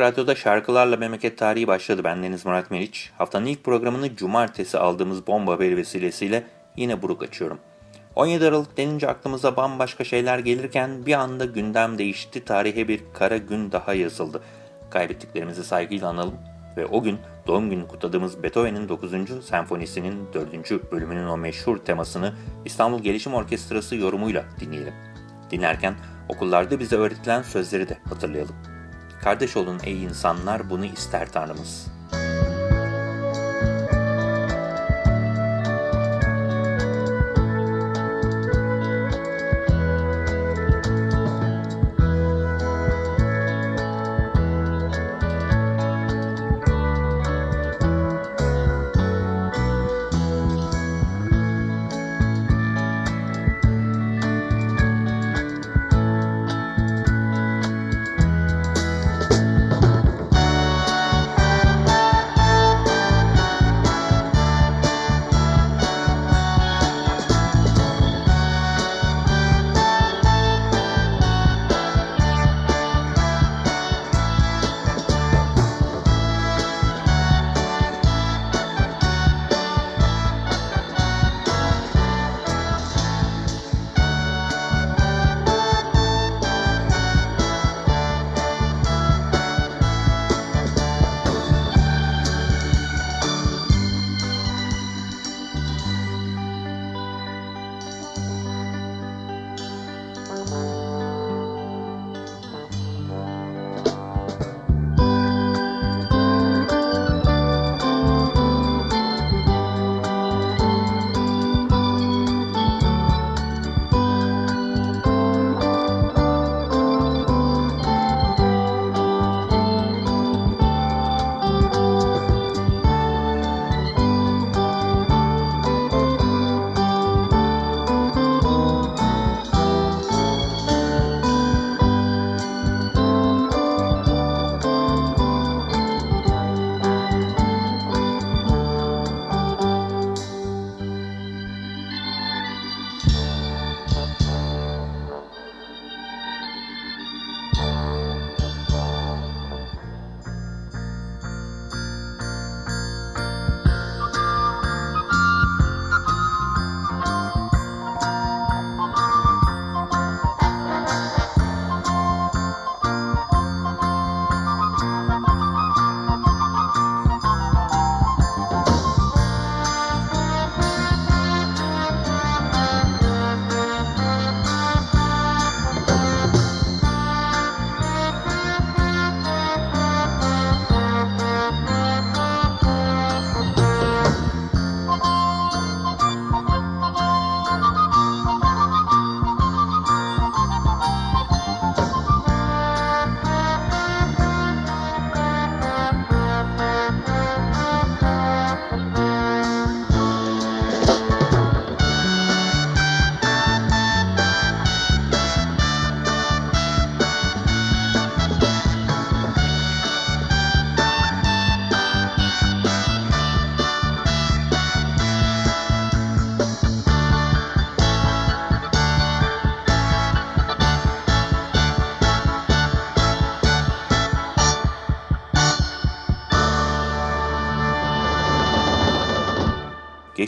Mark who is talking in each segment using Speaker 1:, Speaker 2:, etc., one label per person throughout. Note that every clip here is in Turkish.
Speaker 1: Radyo'da şarkılarla memleket tarihi başladı. Ben Deniz Murat Meriç. Haftanın ilk programını cumartesi aldığımız bomba haberi vesilesiyle yine buruk açıyorum. 17 Aralık denince aklımıza bambaşka şeyler gelirken bir anda gündem değişti. Tarihe bir kara gün daha yazıldı. Kaybettiklerimizi saygıyla analım ve o gün doğum günü kutladığımız Beethoven'in 9. senfonisinin 4. bölümünün o meşhur temasını İstanbul Gelişim Orkestrası yorumuyla dinleyelim. Dinlerken okullarda bize öğretilen sözleri de hatırlayalım. Kardeş olun ey insanlar bunu ister Tanrımız.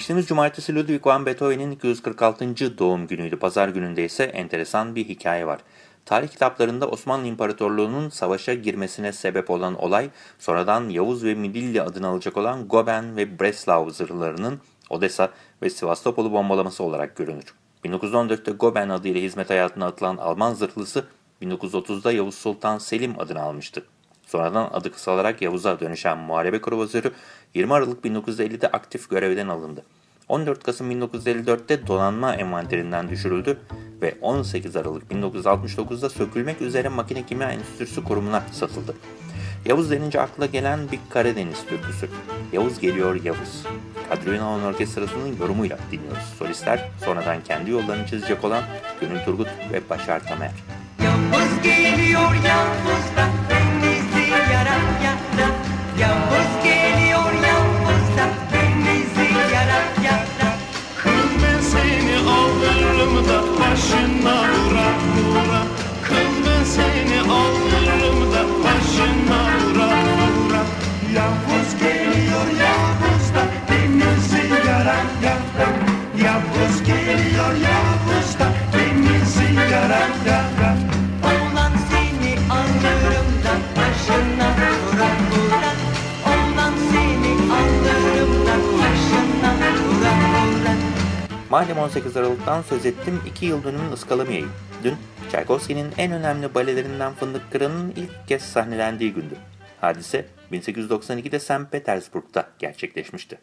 Speaker 1: Geçtiğimiz cumartesi Ludwig van Beethoven'in 246. doğum günüydü. Pazar gününde ise enteresan bir hikaye var. Tarih kitaplarında Osmanlı İmparatorluğu'nun savaşa girmesine sebep olan olay, sonradan Yavuz ve Midilli adını alacak olan Goben ve Breslau zırhlarının Odessa ve Sivastopol'u bombalaması olarak görünür. 1914'te Goben adıyla hizmet hayatına atılan Alman zırhlısı 1930'da Yavuz Sultan Selim adını almıştı. Sonradan adı kısalarak Yavuz'a dönüşen muharebe kruvazörü 20 Aralık 1950'de aktif görevden alındı. 14 Kasım 1954'te donanma envanterinden düşürüldü ve 18 Aralık 1969'da sökülmek üzere Makine Kimya Enstitüsü kurumuna satıldı. Yavuz denince akla gelen bir Karadeniz türküsü. Yavuz geliyor Yavuz. Kadri Ünal'ın orkestrasının yorumuyla dinliyoruz. Solistler sonradan kendi yollarını çizecek olan Gönül Turgut ve Başar Tamer.
Speaker 2: Yavuz geliyor Yavuz da denizi yaran yara Yavuz
Speaker 3: başına vura vura Kıl ben seni alırım da başına vura vura Yavuz
Speaker 1: 18 Aralık'tan söz ettim, 2 yıl dönümün ıskalamayayım. Dün, Tchaikovsky'nin en önemli balelerinden Fındık Kıran'ın ilk kez sahnelendiği gündü. Hadise, 1892'de St. Petersburg'da gerçekleşmişti.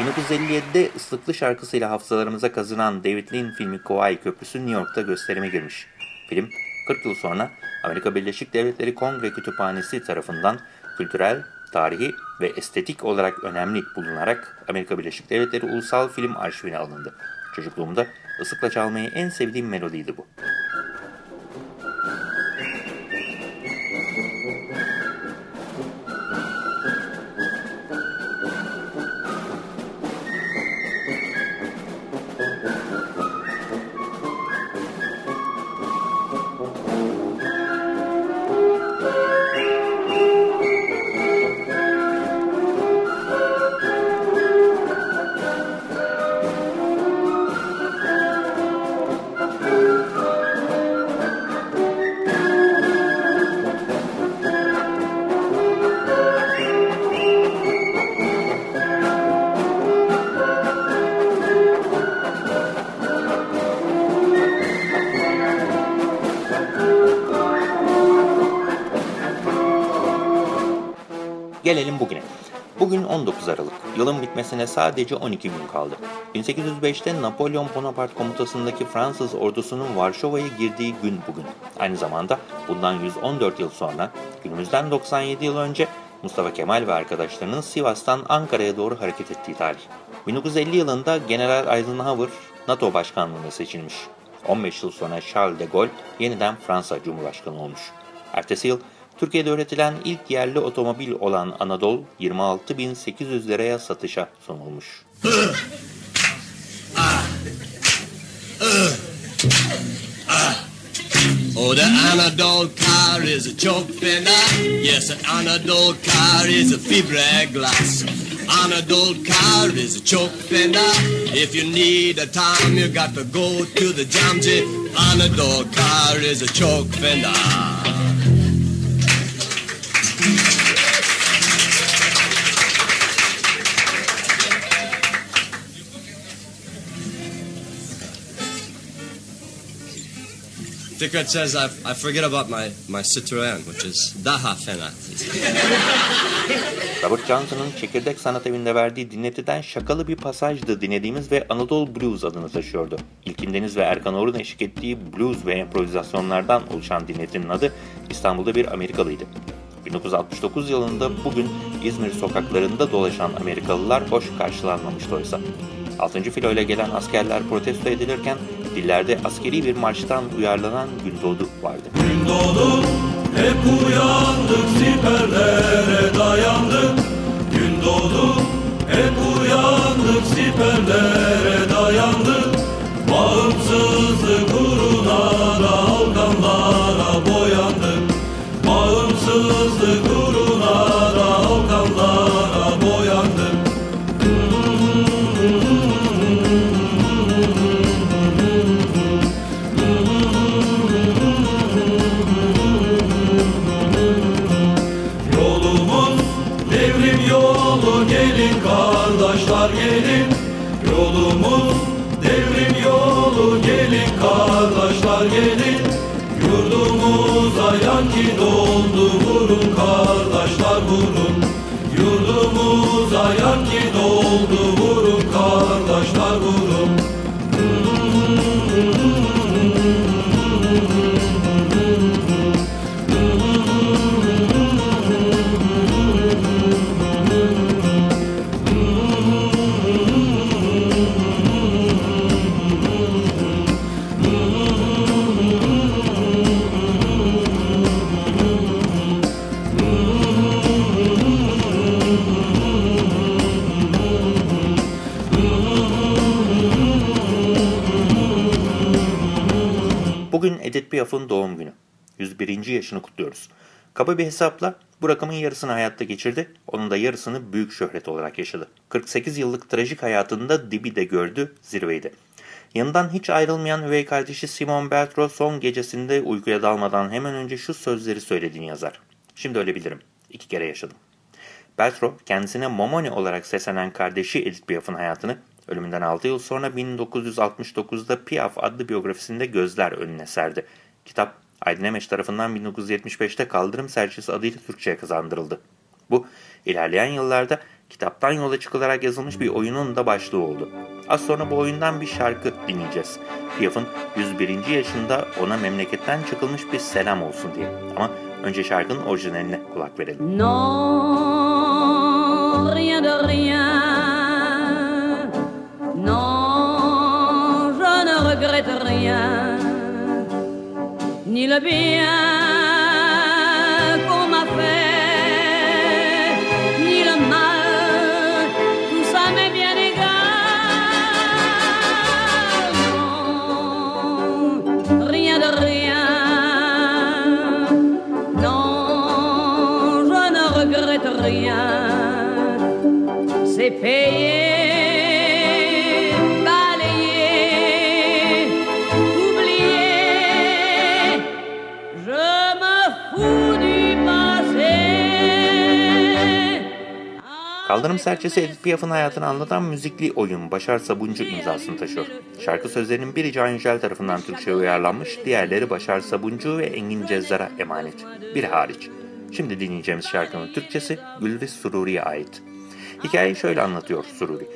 Speaker 1: ...1957'de ıslıklı şarkısıyla hafızalarımıza kazınan David Lean filmi Kauai Köprüsü New York'ta gösterime girmiş. Film, 40 yıl sonra Amerika Birleşik Devletleri Kongre Kütüphanesi tarafından kültürel, tarihi ve estetik olarak önemli bulunarak Amerika Birleşik Devletleri Ulusal Film Arşivine alındı. Çocukluğumda ıslıkla çalmayı en sevdiğim melodiydi bu. 19 Aralık. Yılın bitmesine sadece 12 gün kaldı. 1805'te Napolyon Bonaparte komutasındaki Fransız ordusunun Varşova'ya girdiği gün bugün. Aynı zamanda bundan 114 yıl sonra, günümüzden 97 yıl önce Mustafa Kemal ve arkadaşlarının Sivas'tan Ankara'ya doğru hareket ettiği tarih. 1950 yılında General Eisenhower NATO başkanlığına seçilmiş. 15 yıl sonra Charles de Gaulle yeniden Fransa Cumhurbaşkanı olmuş. Ertesi yıl Türkiye'de üretilen ilk yerli otomobil olan Anadolu 26.800 liraya satışa sunulmuş.
Speaker 4: Oh, the Anadol car is a choke. Yes, an Anadol car is a fibre glass. Anadol car is a choke. If you need a time, you got to go to the Jamji. Anadol car is a choke. Ticket says I, I forget about my, my Citroën, which is daha fena.
Speaker 1: Robert Johnson'ın Çekirdek Sanat Evi'nde verdiği dinletiden şakalı bir pasajdı dinlediğimiz ve Anadolu Blues adını taşıyordu. İlkin Deniz ve Erkan Orhun eşlik ettiği blues ve improvizasyonlardan oluşan dinletinin adı İstanbul'da bir Amerikalıydı. 1969 yılında bugün İzmir sokaklarında dolaşan Amerikalılar hoş karşılanmamıştı oysa. 6. filoyla gelen askerler protesto edilirken dillerde askeri bir marştan uyarlanan Gündoğdu vardı.
Speaker 5: Gün doğdu, hep uyandık, siperlere dayandık. Gün doğdu, hep uyandık. zaferlere dayandık Bağımsızlık uğruna da Yolumuz devrim yolu. Gelin kardeşler gelin. Yurdumuza yanki doldu vurun kardeşler vurun. Yurdumuza yanki doldu vurun kardeşler vurun
Speaker 1: Edith Piaf'ın doğum günü. 101. yaşını kutluyoruz. Kaba bir hesapla bu rakamın yarısını hayatta geçirdi, onun da yarısını büyük şöhret olarak yaşadı. 48 yıllık trajik hayatında dibi de gördü, zirveydi. Yanından hiç ayrılmayan üvey kardeşi Simon Beltro son gecesinde uykuya dalmadan hemen önce şu sözleri söylediğini yazar. Şimdi öyle bilirim. İki kere yaşadım. Beltro kendisine Momoni olarak seslenen kardeşi Edith Piaf'ın hayatını ölümünden 6 yıl sonra 1969'da Piaf adlı biyografisinde gözler önüne serdi. Kitap Aydın Emeş tarafından 1975'te Kaldırım Serçesi adıyla Türkçe'ye kazandırıldı. Bu ilerleyen yıllarda kitaptan yola çıkılarak yazılmış bir oyunun da başlığı oldu. Az sonra bu oyundan bir şarkı dinleyeceğiz. Piaf'ın 101. yaşında ona memleketten çıkılmış bir selam olsun diye. Ama önce şarkının orijinaline kulak verelim.
Speaker 6: Non, rien de rien. Ni le bien qu'on m'a fait, ni le mal, tout ça m'est bien égal. Non, rien de rien. Non, je ne regrette rien. C'est payé,
Speaker 1: Kaldırım Serçesi Edith Piaf'ın hayatını anlatan müzikli oyun Başar Sabuncu imzasını taşıyor. Şarkı sözlerinin biri Can Yücel tarafından Türkçe'ye uyarlanmış, diğerleri Başar Sabuncu ve Engin Cezzar'a emanet. Biri hariç. Şimdi dinleyeceğimiz şarkının Türkçesi Gülriz Sururi'ye ait. Hikayeyi şöyle anlatıyor Sururi.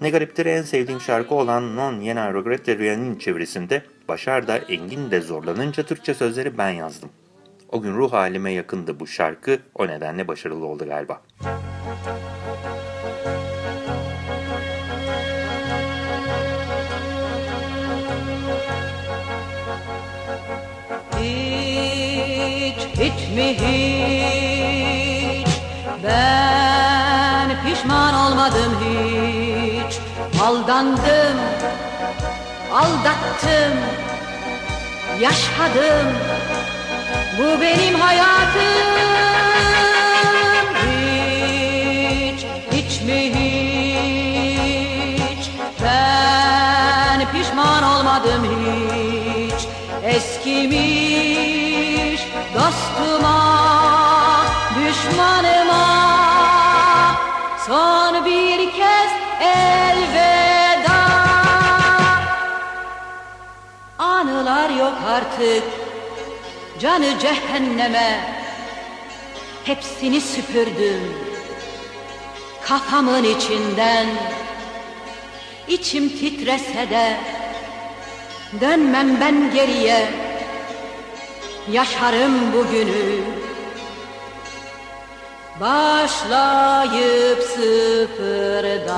Speaker 1: Ne gariptir en sevdiğim şarkı olan Non Yena Regrette Rien'in çevirisinde Başar da Engin de zorlanınca Türkçe sözleri ben yazdım. O gün ruh halime yakındı bu şarkı, o nedenle başarılı oldu galiba.
Speaker 6: Hiç, mi hiç Ben pişman olmadım hiç. Aldandım, aldattım Yaşadım. Bu benim hayatım. Hiç, hiç mi hiç? Ben pişman olmadım hiç. Eskimiş dostuma Düşmanıma. Son bir kez elveda. Anılar yok artık Canı cehenneme. Hepsini süpürdüm Kafamın içinden. İçim titrese de Dönmem ben geriye Yaşarım bugünü. Başlayıp sıfırdan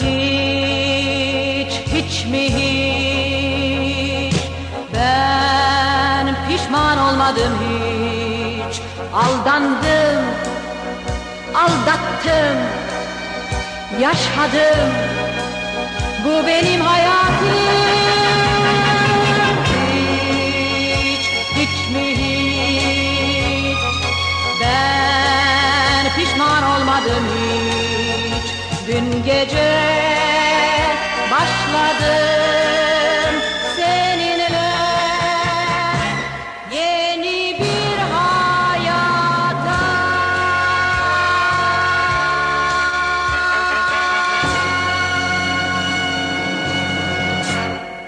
Speaker 6: Hiç, hiç mi hiç? Ben pişman olmadım hiç. Aldandım, aldattım.
Speaker 7: Yaşadım. Bu benim hayatım Dün gece başladım seninle Yeni bir hayata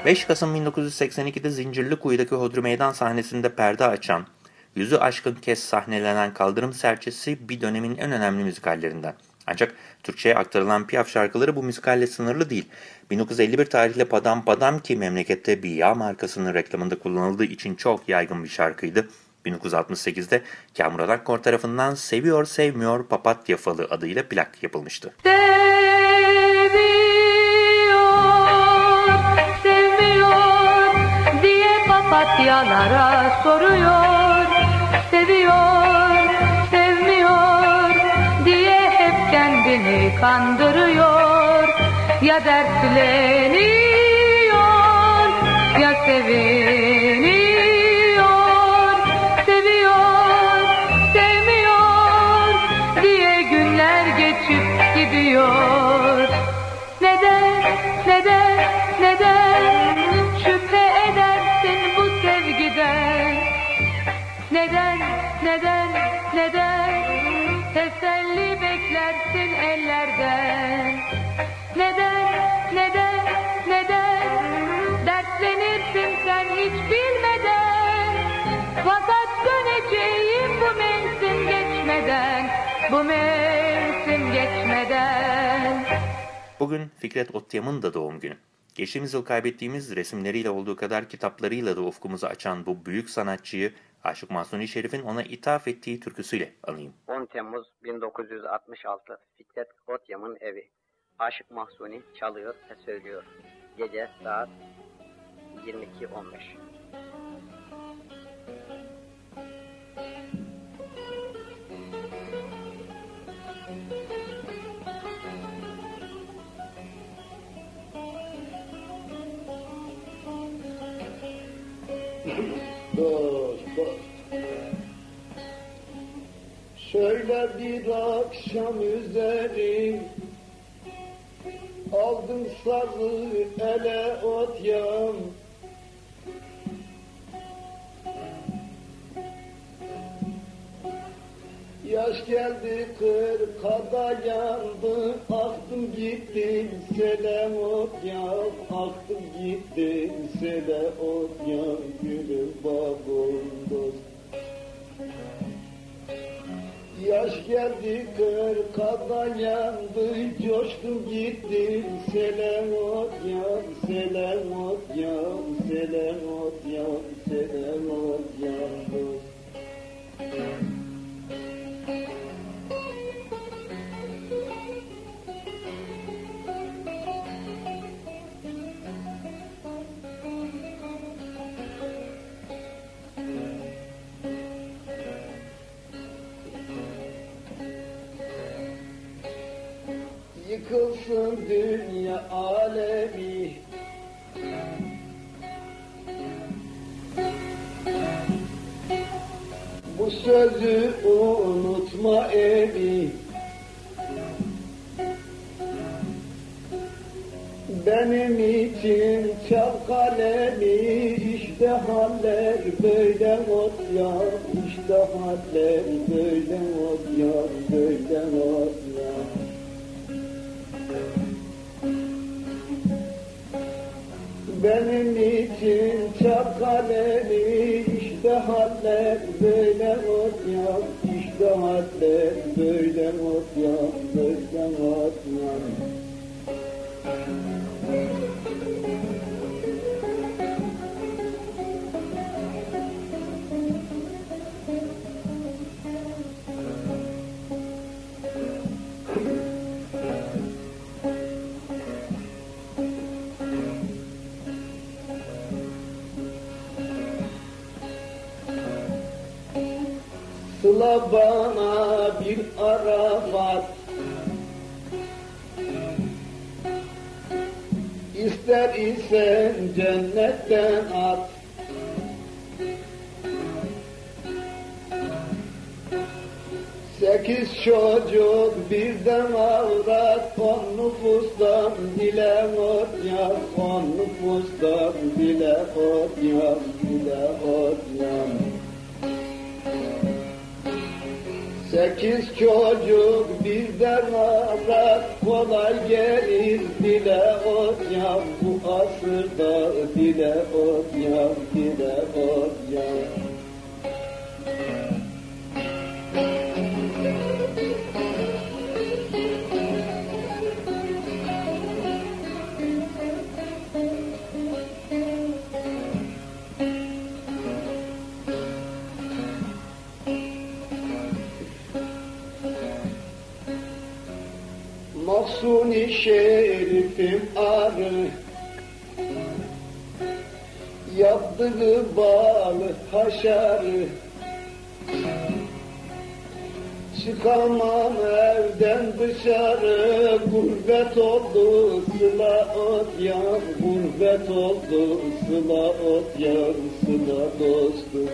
Speaker 1: 5 Kasım 1982'de Zincirlikuyu'daki Hodri Meydan sahnesinde perde açan, yüzü aşkın kez sahnelenen Kaldırım Serçesi bir dönemin en önemli müzikallerinden. Ancak Türkçe'ye aktarılan Piaf şarkıları bu müzikalle sınırlı değil. 1951 tarihli Padam Padam ki memlekette bir yağ markasının reklamında kullanıldığı için çok yaygın bir şarkıydı. 1968'de Kamuran Akkor tarafından Seviyor Sevmiyor Papatya Falı adıyla plak yapılmıştı.
Speaker 7: Seviyor, sevmiyor diye papatyalara soruyor. Kandırıyor. Ya dertleniyor ya. Seviyor, bu mevsim geçmeden.
Speaker 1: Bugün Fikret Otyam'ın da doğum günü. Geçtiğimiz yıl kaybettiğimiz resimleriyle olduğu kadar kitaplarıyla da ufkumuzu açan bu büyük sanatçıyı Aşık Mahsuni Şerif'in ona ithaf ettiği türküsüyle anayım.
Speaker 8: 10 Temmuz 1966 Fikret Otyam'ın evi. Aşık Mahsuni çalıyor ve söylüyor. Gece saat 22.15.
Speaker 9: Dost, dost. Şöyle bir akşam üzeri Aldım sazı ele ot yan Yaş geldi kırkada yandı. Aktım gittim sele ot yan Aktım gittim sele ot yan Gülüm babam Yaş geldi kırkada yandı. Coştum gittim selamot yan Selamot yan Selamot yan Selamot yan dost Yıkılsın dünya alemi Bu sözü unutma evi. Benim için çal kalemi işte haller böyle ot ya işte haller böyle ot ya böyle ot ya Benim için çal kalemi işte haller böyle ya işte haller böyle ya böyle ot ya Sıla bana bir arafat İster isen cennetten at. Sekiz çocuk birden avrat On nüfustan bile ot yaz On nüfustan bile ot yaz Bile ot Sekiz çocuk birden avrat kolay gelir dile ot yaz bu asırda dile ot yaz dile ot Mahsuni şerifim arı. Yaptığı balı haşarı. Çıkamam evden dışarı. Gurbet oldu sıla ot yar. Gurbet oldu sıla ot yar Sıla dostum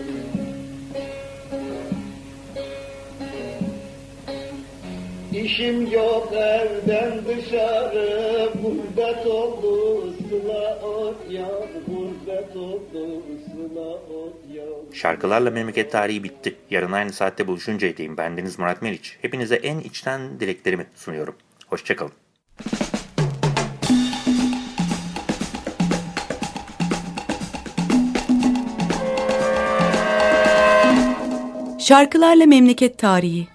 Speaker 9: İşim yok evden dışarı Gurbet oldu sıla ot yar Gurbet oldu sıla ot yar
Speaker 1: Şarkılarla memleket tarihi bitti. Yarın aynı saatte buluşuncaya değin. Bendeniz Murat Meriç. Hepinize en içten dileklerimi sunuyorum. Hoşçakalın.
Speaker 10: Şarkılarla Memleket Tarihi